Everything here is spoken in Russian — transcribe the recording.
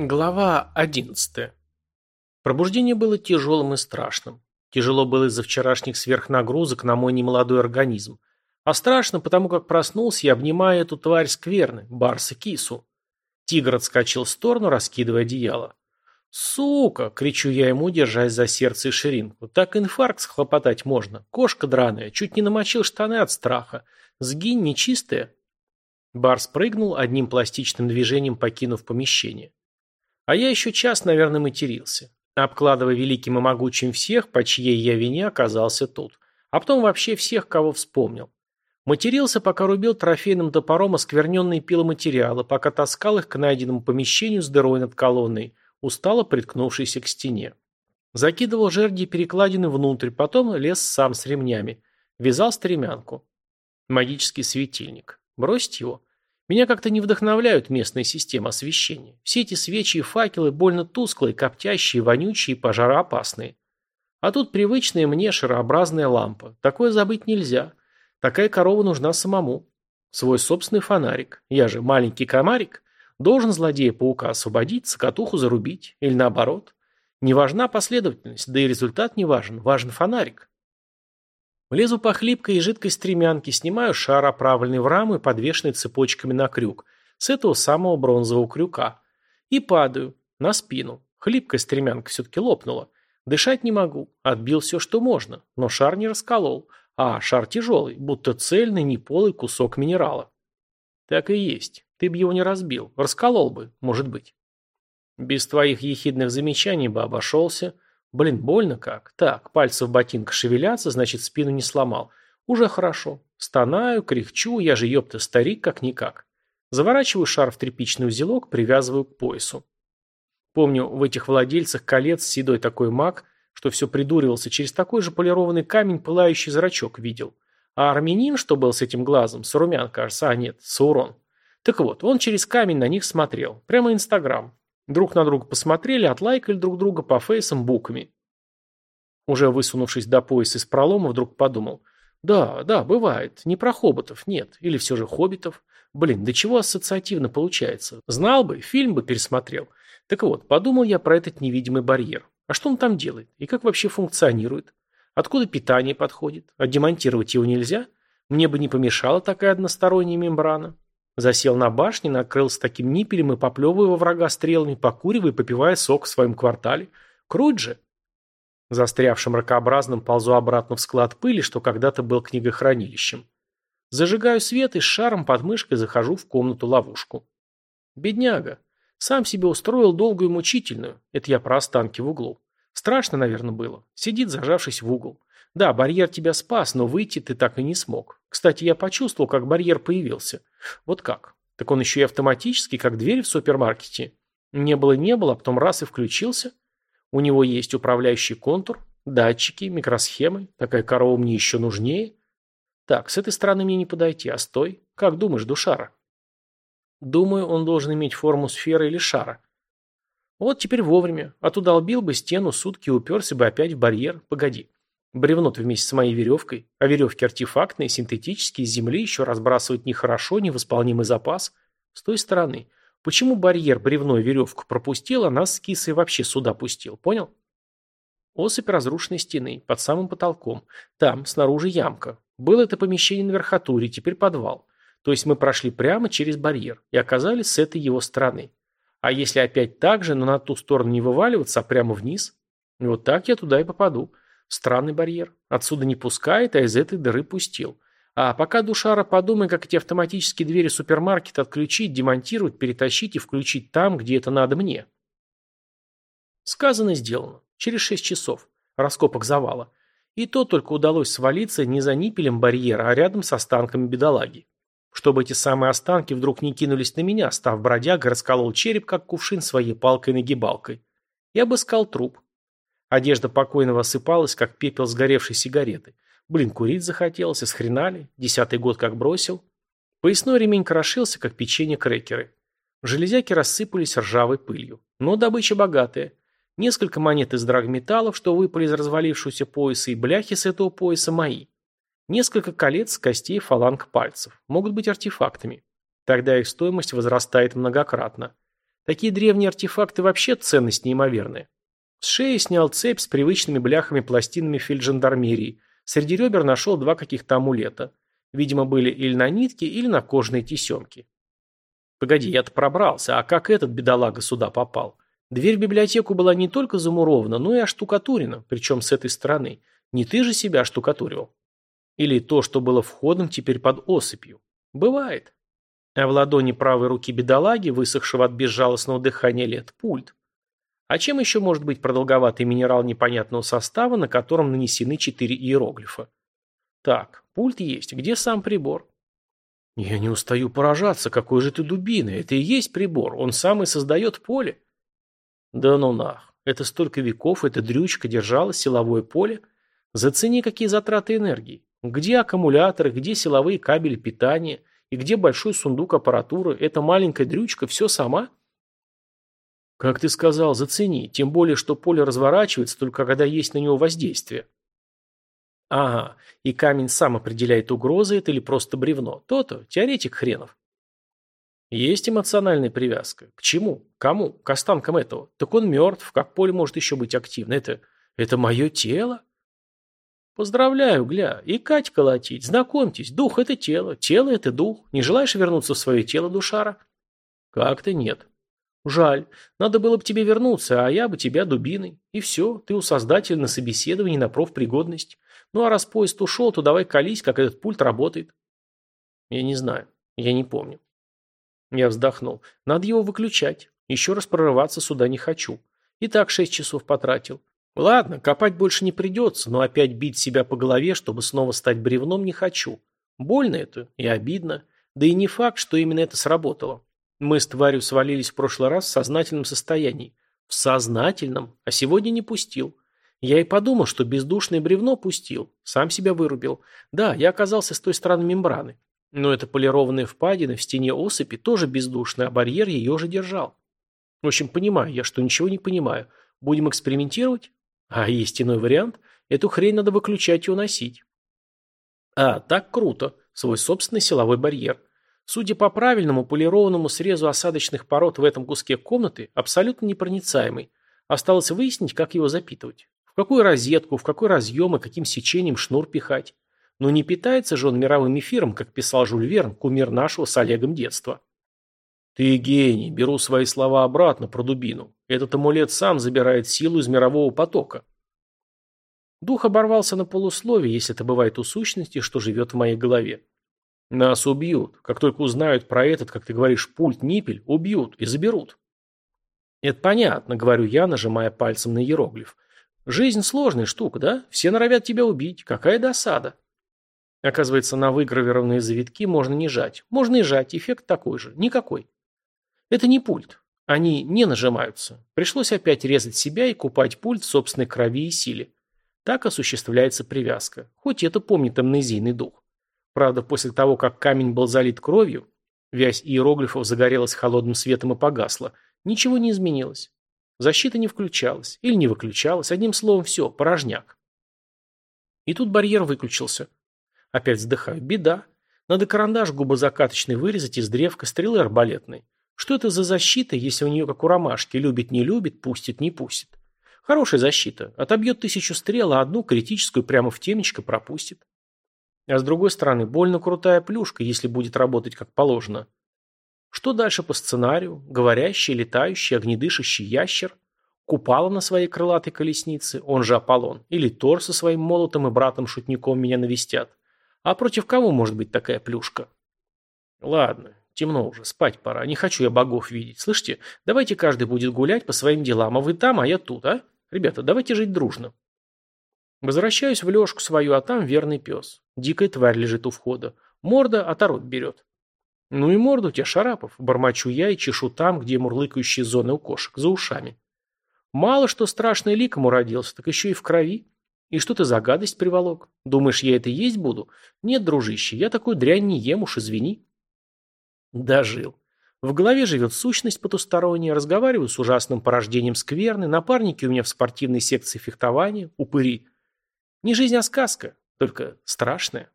Глава 11. Пробуждение было тяжелым и страшным. Тяжело было из-за вчерашних сверхнагрузок на мой немолодой организм. А страшно, потому как проснулся я, обнимая эту тварь скверны, барса кису. Тигр отскочил в сторону, раскидывая одеяло. «Сука!» — кричу я ему, держась за сердце и ширинку. «Так инфаркт схлопотать можно. Кошка драная, чуть не намочил штаны от страха. Сгинь, нечистая». Барс прыгнул, одним пластичным движением покинув помещение. А я еще час, наверное, матерился, обкладывая великим и могучим всех, по чьей я вине оказался тут. А потом вообще всех, кого вспомнил. Матерился, пока рубил трофейным топором оскверненные пиломатериалы, пока таскал их к найденному помещению с дырой над колонной, устало приткнувшейся к стене. Закидывал жерди перекладины внутрь, потом лез сам с ремнями. Вязал стремянку. Магический светильник. Бросить его? Меня как-то не вдохновляют местные системы освещения. Все эти свечи и факелы больно тусклые, коптящие, вонючие и пожароопасные. А тут привычная мне шарообразная лампа. Такое забыть нельзя. Такая корова нужна самому. Свой собственный фонарик. Я же маленький комарик. Должен злодея-паука освободить, цокотуху зарубить. Или наоборот. Не важна последовательность, да и результат не важен. Важен фонарик. Лезу по хлипкой и жидкой стремянке, снимаю шар, оправленный в раму и подвешенный цепочками на крюк, с этого самого бронзового крюка. И падаю, на спину. Хлипкая стремянка все-таки лопнула. Дышать не могу, отбил все, что можно, но шар не расколол. А, шар тяжелый, будто цельный, неполый кусок минерала. Так и есть. Ты бы его не разбил. Расколол бы, может быть. Без твоих ехидных замечаний бы обошелся. Блин, больно как. Так, пальцы в ботинках шевелятся, значит, спину не сломал. Уже хорошо. Стонаю, кряхчу, я же, ёпта, старик как-никак. Заворачиваю шар в тряпичный узелок, привязываю к поясу. Помню, в этих владельцах колец седой такой маг, что все придуривался, через такой же полированный камень пылающий зрачок видел. А армянин, что был с этим глазом, Сарумян, кажется, а нет, Саурон. Так вот, он через камень на них смотрел. Прямо Инстаграм. Друг на друга посмотрели, отлайкали друг друга по фейсам буквами. Уже высунувшись до пояса из пролома, вдруг подумал. Да, да, бывает. Не про хоботов, нет. Или все же хоббитов. Блин, до чего ассоциативно получается. Знал бы, фильм бы пересмотрел. Так вот, подумал я про этот невидимый барьер. А что он там делает? И как вообще функционирует? Откуда питание подходит? А демонтировать его нельзя? Мне бы не помешала такая односторонняя мембрана. Засел на башне, накрылся таким ниппелем и поплевывая во врага стрелами, покуривая и попивая сок в своем квартале. Круть же! Застрявшим ракообразным ползу обратно в склад пыли, что когда-то был книгохранилищем. Зажигаю свет и с шаром под мышкой захожу в комнату-ловушку. Бедняга. Сам себе устроил долгую и мучительную. Это я про останки в углу. Страшно, наверное, было. Сидит, зажавшись в угол. Да, барьер тебя спас, но выйти ты так и не смог. Кстати, я почувствовал, как барьер появился. Вот как? Так он еще и автоматический, как дверь в супермаркете. Не было-не было, а потом раз и включился. У него есть управляющий контур, датчики, микросхемы. Такая корова мне еще нужнее. Так, с этой стороны мне не подойти, а стой. Как думаешь, душара? Думаю, он должен иметь форму сферы или шара. Вот теперь вовремя. А то долбил бы стену сутки и уперся бы опять в барьер. Погоди. Бревно-то вместе с моей веревкой, а веревки артефактные, синтетические, из земли еще разбрасывать нехорошо, невосполнимый запас. С той стороны. Почему барьер, бревно и веревку пропустил, а нас с кисой вообще сюда пустил, понял? Осыпь разрушенной стены, под самым потолком. Там, снаружи ямка. Было это помещение на верхотуре, теперь подвал. То есть мы прошли прямо через барьер и оказались с этой его стороны. А если опять так же, но на ту сторону не вываливаться, а прямо вниз? Вот так я туда и попаду. Странный барьер. Отсюда не пускает, а из этой дыры пустил. А пока душара подумай, как эти автоматические двери супермаркета отключить, демонтировать, перетащить и включить там, где это надо мне. Сказано, сделано. Через шесть часов. Раскопок завала. И то только удалось свалиться не за ниппелем барьера, а рядом с останками бедолаги. Чтобы эти самые останки вдруг не кинулись на меня, став бродягой, расколол череп, как кувшин своей палкой-нагибалкой. Я обыскал труп. Одежда покойного осыпалась, как пепел сгоревшей сигареты. Блин, курить захотелось, схренали. Десятый год как бросил. Поясной ремень крошился, как печенье-крекеры. Железяки рассыпались ржавой пылью. Но добыча богатая. Несколько монет из драгметаллов, что выпали из развалившегося пояса, и бляхи с этого пояса мои. Несколько колец костей фаланг пальцев. Могут быть артефактами. Тогда их стоимость возрастает многократно. Такие древние артефакты вообще ценность неимоверная. С шеи снял цепь с привычными бляхами-пластинами фельджандармерии. Среди ребер нашел два каких-то амулета. Видимо, были или на нитке, или на кожаные тесемки. Погоди, я-то пробрался, а как этот бедолага сюда попал? Дверь в библиотеку была не только замурована, но и оштукатурена, причем с этой стороны. Не ты же себя оштукатуривал? Или то, что было входом, теперь под осыпью? Бывает. А в ладони правой руки бедолаги, высохшего от безжалостного дыхания лет, пульт. А чем еще может быть продолговатый минерал непонятного состава, на котором нанесены четыре иероглифа? Так, пульт есть. Где сам прибор? Я не устаю поражаться, какой же ты дубина. Это и есть прибор. Он сам и создает поле. Да ну нах. Это столько веков, эта дрючка держала силовое поле. Зацени, какие затраты энергии. Где аккумуляторы, где силовые кабели питания, и где большой сундук аппаратуры. Эта маленькая дрючка все сама? Как ты сказал, зацени, тем более, что поле разворачивается только когда есть на него воздействие. Ага, и камень сам определяет, угроза это или просто бревно. То-то, теоретик хренов. Есть эмоциональная привязка. К чему? Кому? К останкам этого. Так он мертв, как поле может еще быть активно? Это... это мое тело? Поздравляю, Гля. И Кать колотить. Знакомьтесь, дух – это тело, тело – это дух. Не желаешь вернуться в свое тело, душара? Как-то нет. Жаль. Надо было бы тебе вернуться, а я бы тебя дубиной. И все, ты у создателя на собеседовании на профпригодность. Ну а раз поезд ушел, то давай колись, как этот пульт работает. Я не знаю. Я не помню. Я вздохнул. Надо его выключать. Еще раз прорываться сюда не хочу. И так шесть часов потратил. Ладно, копать больше не придется, но опять бить себя по голове, чтобы снова стать бревном, не хочу. Больно это и обидно. Да и не факт, что именно это сработало. Мы с тварью свалились в прошлый раз в сознательном состоянии. В сознательном, а сегодня не пустил. Я и подумал, что бездушное бревно пустил. Сам себя вырубил. Да, я оказался с той стороны мембраны. Но эта полированная впадина в стене осыпи тоже бездушная, а барьер ее же держал. В общем, понимаю я, что ничего не понимаю. Будем экспериментировать? А есть иной вариант. Эту хрень надо выключать и уносить. А, так круто. Свой собственный силовой барьер. Судя по правильному полированному срезу осадочных пород в этом куске комнаты, абсолютно непроницаемый. Осталось выяснить, как его запитывать. В какую розетку, в какой разъем и каким сечением шнур пихать. Но не питается же он мировым эфиром, как писал Жюль Верн, кумир нашего с Олегом детства. Ты гений, беру свои слова обратно про дубину. Этот амулет сам забирает силу из мирового потока. Дух оборвался на полусловие, если это бывает у сущности, что живет в моей голове. Нас убьют. Как только узнают про этот, как ты говоришь, пульт-ниппель, убьют и заберут. Это понятно, говорю я, нажимая пальцем на иероглиф. Жизнь сложная штука, да? Все норовят тебя убить. Какая досада. Оказывается, на выгравированные завитки можно не жать. Можно и жать, эффект такой же. Никакой. Это не пульт. Они не нажимаются. Пришлось опять резать себя и купать пульт в собственной крови и силе. Так осуществляется привязка. Хоть это помнит амнезийный дух. Правда, после того, как камень был залит кровью, вязь иероглифов загорелась холодным светом и погасла, ничего не изменилось. Защита не включалась или не выключалась, одним словом, все, порожняк. И тут барьер выключился. Опять вздыхаю. Беда. Надо карандаш губозакаточный вырезать из древка стрелы арбалетной. Что это за защита, если у нее, как у ромашки, любит не любит, пустит не пустит? Хорошая защита. Отобьет тысячу стрел, а одну критическую прямо в темечко пропустит. А с другой стороны, больно крутая плюшка, если будет работать как положено. Что дальше по сценарию? Говорящий, летающий, огнедышащий ящер? Купала на своей крылатой колеснице, он же Аполлон. Или Тор со своим молотом и братом-шутником меня навестят. А против кого может быть такая плюшка? Ладно, темно уже, спать пора. Не хочу я богов видеть. Слышите, давайте каждый будет гулять по своим делам, а вы там, а я тут, а? Ребята, давайте жить дружно. Возвращаюсь в лёжку свою, а там верный пес. Дикая тварь лежит у входа. Морда оторот берет. Ну и морда у тебя, Шарапов. Бормочу я и чешу там, где мурлыкающие зоны у кошек, за ушами. Мало что страшный ликом уродился, так еще и в крови. И что ты за гадость приволок? Думаешь, я это есть буду? Нет, дружище, я такой дрянь не ем, уж извини. Дожил. В голове живет сущность потусторонняя, разговариваю с ужасным порождением скверны, напарники у меня в спортивной секции фехтования, упыри. Не жизнь, а сказка, только страшная.